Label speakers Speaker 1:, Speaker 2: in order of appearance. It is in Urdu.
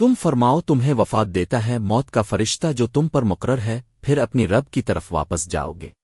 Speaker 1: تم فرماؤ تمہیں وفات دیتا ہے موت کا فرشتہ جو تم پر مقرر ہے، پھر اپنی رب کی طرف واپس جاؤ گے۔